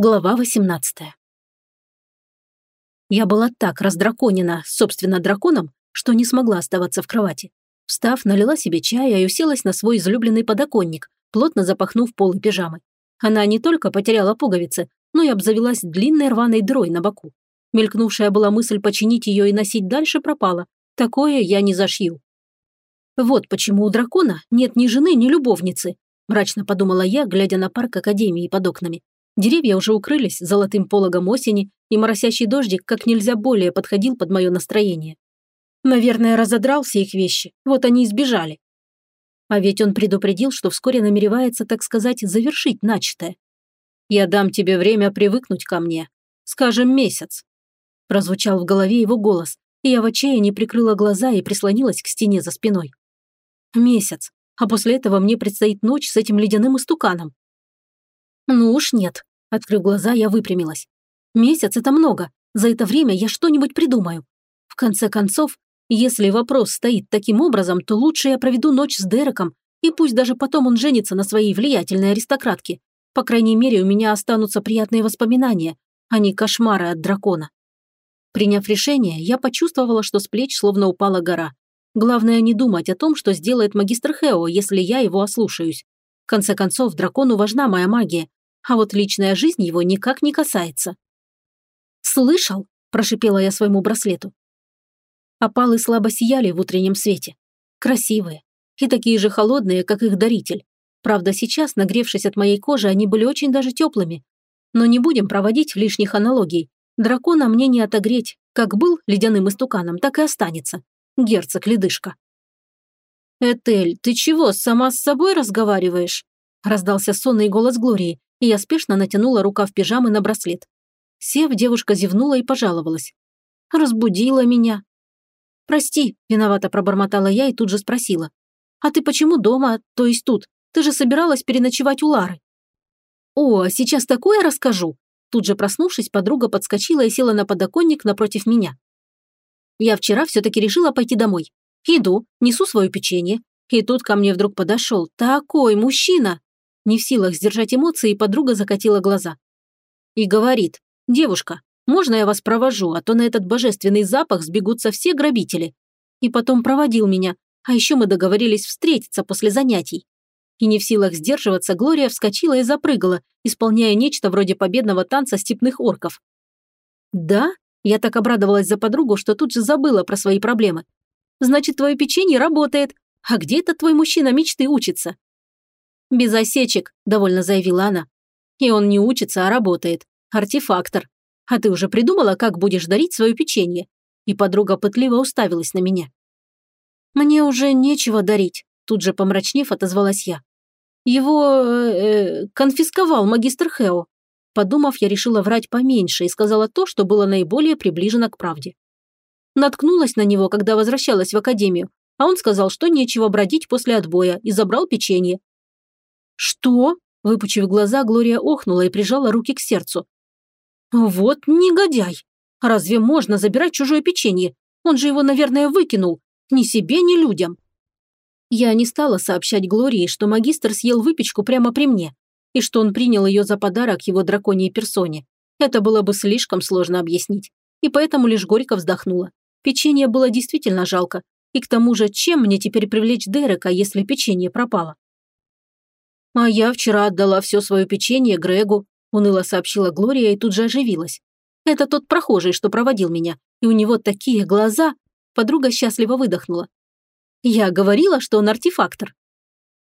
Глава 18 Я была так раздраконена, собственно, драконом, что не смогла оставаться в кровати. Встав, налила себе чая и уселась на свой излюбленный подоконник, плотно запахнув полы пижамы. Она не только потеряла пуговицы, но и обзавелась длинной рваной дрой на боку. Мелькнувшая была мысль починить ее и носить дальше пропала. Такое я не зашью. Вот почему у дракона нет ни жены, ни любовницы, мрачно подумала я, глядя на парк Академии под окнами. Деревья уже укрылись золотым пологом осени, и моросящий дождик как нельзя более подходил под мое настроение. Наверное, разодрал все их вещи, вот они и сбежали. А ведь он предупредил, что вскоре намеревается, так сказать, завершить начатое. «Я дам тебе время привыкнуть ко мне. Скажем, месяц». Прозвучал в голове его голос, и я в отчаянии прикрыла глаза и прислонилась к стене за спиной. Месяц, а после этого мне предстоит ночь с этим ледяным истуканом. Ну уж нет, Открыв глаза, я выпрямилась. Месяц – это много. За это время я что-нибудь придумаю. В конце концов, если вопрос стоит таким образом, то лучше я проведу ночь с Дереком, и пусть даже потом он женится на своей влиятельной аристократке. По крайней мере, у меня останутся приятные воспоминания, а не кошмары от дракона. Приняв решение, я почувствовала, что с плеч словно упала гора. Главное не думать о том, что сделает магистр Хео, если я его ослушаюсь. В конце концов, дракону важна моя магия, а вот личная жизнь его никак не касается. «Слышал?» – прошипела я своему браслету. Опалы слабо сияли в утреннем свете. Красивые. И такие же холодные, как их даритель. Правда, сейчас, нагревшись от моей кожи, они были очень даже теплыми. Но не будем проводить лишних аналогий. Дракона мне не отогреть. Как был ледяным истуканом, так и останется. Герцог-ледышка. «Этель, ты чего, сама с собой разговариваешь?» Раздался сонный голос Глории, и я спешно натянула рукав пижамы на браслет. Сев, девушка зевнула и пожаловалась. «Разбудила меня». «Прости», – виновато пробормотала я и тут же спросила. «А ты почему дома, то есть тут? Ты же собиралась переночевать у Лары». «О, сейчас такое расскажу!» Тут же проснувшись, подруга подскочила и села на подоконник напротив меня. Я вчера все-таки решила пойти домой. Иду, несу свое печенье. И тут ко мне вдруг подошел такой мужчина. Не в силах сдержать эмоции, подруга закатила глаза. И говорит, девушка, можно я вас провожу, а то на этот божественный запах сбегутся все грабители. И потом проводил меня, а еще мы договорились встретиться после занятий. И не в силах сдерживаться, Глория вскочила и запрыгала, исполняя нечто вроде победного танца степных орков. «Да?» Я так обрадовалась за подругу, что тут же забыла про свои проблемы. «Значит, твое печенье работает. А где этот твой мужчина мечты учится?» «Без осечек», – довольно заявила она. «И он не учится, а работает. Артефактор. А ты уже придумала, как будешь дарить свое печенье?» И подруга пытливо уставилась на меня. «Мне уже нечего дарить», – тут же помрачнев отозвалась я. «Его... Э, э, конфисковал магистр Хео». Подумав, я решила врать поменьше и сказала то, что было наиболее приближено к правде. Наткнулась на него, когда возвращалась в академию, а он сказал, что нечего бродить после отбоя и забрал печенье. «Что?» – выпучив глаза, Глория охнула и прижала руки к сердцу. «Вот негодяй! Разве можно забирать чужое печенье? Он же его, наверное, выкинул. Ни себе, ни людям». Я не стала сообщать Глории, что магистр съел выпечку прямо при мне, и что он принял ее за подарок его драконьей персоне. Это было бы слишком сложно объяснить. И поэтому лишь горько вздохнула. Печенье было действительно жалко. И к тому же, чем мне теперь привлечь Дерека, если печенье пропало? «А я вчера отдала все свое печенье Грегу», – уныло сообщила Глория и тут же оживилась. «Это тот прохожий, что проводил меня, и у него такие глаза!» Подруга счастливо выдохнула. «Я говорила, что он артефактор».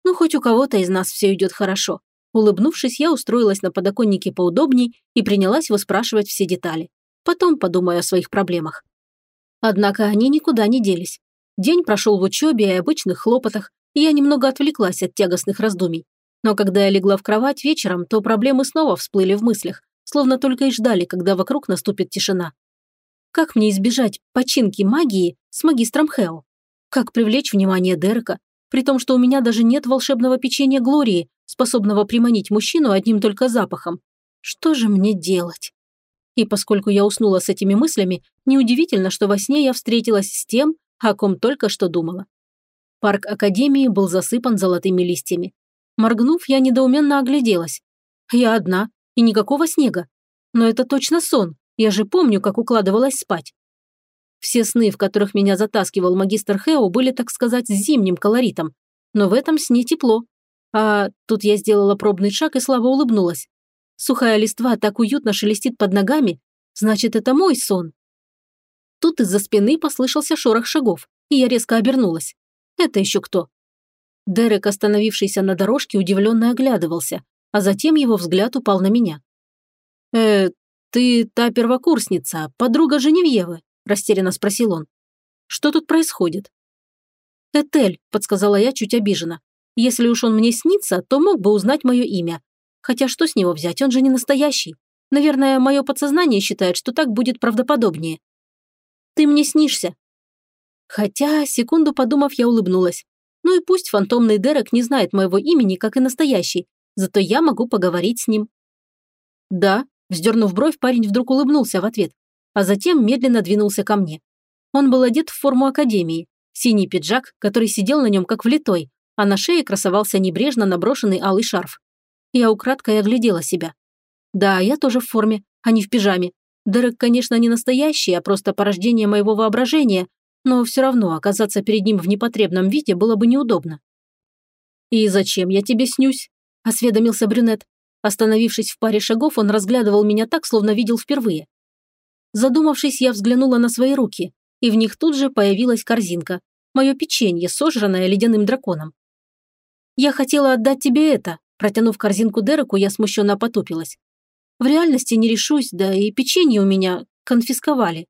«Ну, хоть у кого-то из нас все идет хорошо». Улыбнувшись, я устроилась на подоконнике поудобней и принялась выспрашивать все детали. Потом подумаю о своих проблемах. Однако они никуда не делись. День прошел в учебе и обычных хлопотах, и я немного отвлеклась от тягостных раздумий. Но когда я легла в кровать вечером, то проблемы снова всплыли в мыслях, словно только и ждали, когда вокруг наступит тишина. Как мне избежать починки магии с магистром Хео? Как привлечь внимание Дерека, при том, что у меня даже нет волшебного печенья Глории, способного приманить мужчину одним только запахом? Что же мне делать? И поскольку я уснула с этими мыслями, неудивительно, что во сне я встретилась с тем, о ком только что думала. Парк Академии был засыпан золотыми листьями. Моргнув, я недоуменно огляделась. Я одна, и никакого снега. Но это точно сон, я же помню, как укладывалась спать. Все сны, в которых меня затаскивал магистр Хео, были, так сказать, с зимним колоритом. Но в этом сне тепло. А тут я сделала пробный шаг и слабо улыбнулась. Сухая листва так уютно шелестит под ногами, значит, это мой сон. Тут из-за спины послышался шорох шагов, и я резко обернулась. Это еще кто? Дерек, остановившийся на дорожке, удивленно оглядывался, а затем его взгляд упал на меня. «Э, ты та первокурсница, подруга Женевьевы?» – растерянно спросил он. «Что тут происходит?» «Этель», – подсказала я чуть обиженно. «Если уж он мне снится, то мог бы узнать мое имя. Хотя что с него взять, он же не настоящий. Наверное, мое подсознание считает, что так будет правдоподобнее». «Ты мне снишься». Хотя, секунду подумав, я улыбнулась. Ну и пусть фантомный Дерек не знает моего имени, как и настоящий, зато я могу поговорить с ним. Да, вздернув бровь, парень вдруг улыбнулся в ответ, а затем медленно двинулся ко мне. Он был одет в форму академии, синий пиджак, который сидел на нем как влитой, а на шее красовался небрежно наброшенный алый шарф. Я украдкой оглядела себя. Да, я тоже в форме, а не в пижаме. Дерек, конечно, не настоящий, а просто порождение моего воображения, но все равно оказаться перед ним в непотребном виде было бы неудобно. «И зачем я тебе снюсь?» – осведомился брюнет. Остановившись в паре шагов, он разглядывал меня так, словно видел впервые. Задумавшись, я взглянула на свои руки, и в них тут же появилась корзинка. Мое печенье, сожранное ледяным драконом. «Я хотела отдать тебе это», протянув корзинку Дереку, я смущенно потупилась. «В реальности не решусь, да и печенье у меня конфисковали».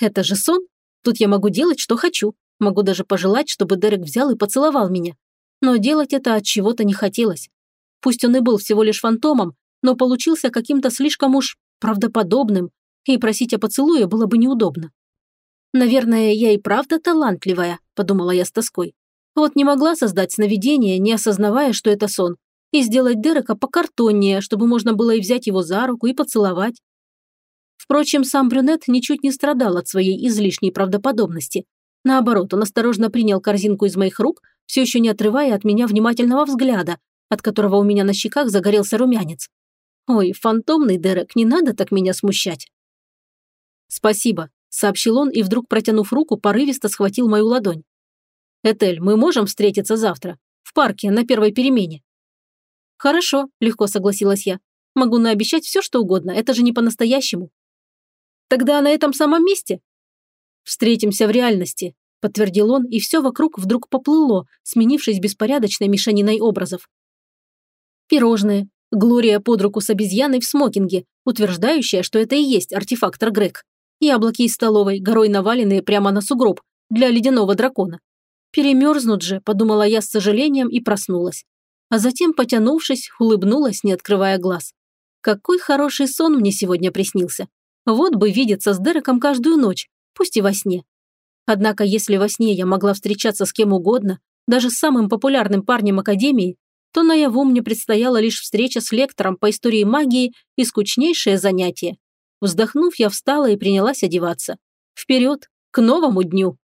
«Это же сон?» Тут я могу делать, что хочу. Могу даже пожелать, чтобы Дерек взял и поцеловал меня. Но делать это от чего-то не хотелось. Пусть он и был всего лишь фантомом, но получился каким-то слишком уж правдоподобным, и просить о поцелуе было бы неудобно. «Наверное, я и правда талантливая», – подумала я с тоской. Вот не могла создать сновидение, не осознавая, что это сон, и сделать Дерека покартоннее, чтобы можно было и взять его за руку, и поцеловать. Впрочем, сам брюнет ничуть не страдал от своей излишней правдоподобности. Наоборот, он осторожно принял корзинку из моих рук, все еще не отрывая от меня внимательного взгляда, от которого у меня на щеках загорелся румянец. «Ой, фантомный Дерек, не надо так меня смущать». «Спасибо», – сообщил он и вдруг, протянув руку, порывисто схватил мою ладонь. «Этель, мы можем встретиться завтра? В парке, на первой перемене?» «Хорошо», – легко согласилась я. «Могу наобещать все, что угодно, это же не по-настоящему». Тогда на этом самом месте? Встретимся в реальности, подтвердил он, и все вокруг вдруг поплыло, сменившись беспорядочной мешаниной образов. Пирожные. Глория под руку с обезьяной в смокинге, утверждающая, что это и есть артефактор Грег. Яблоки из столовой, горой наваленные прямо на сугроб, для ледяного дракона. Перемерзнут же, подумала я с сожалением и проснулась. А затем, потянувшись, улыбнулась, не открывая глаз. Какой хороший сон мне сегодня приснился. Вот бы видеться с Дереком каждую ночь, пусть и во сне. Однако если во сне я могла встречаться с кем угодно, даже с самым популярным парнем Академии, то наяву мне предстояла лишь встреча с лектором по истории магии и скучнейшее занятие. Вздохнув, я встала и принялась одеваться. Вперед, к новому дню!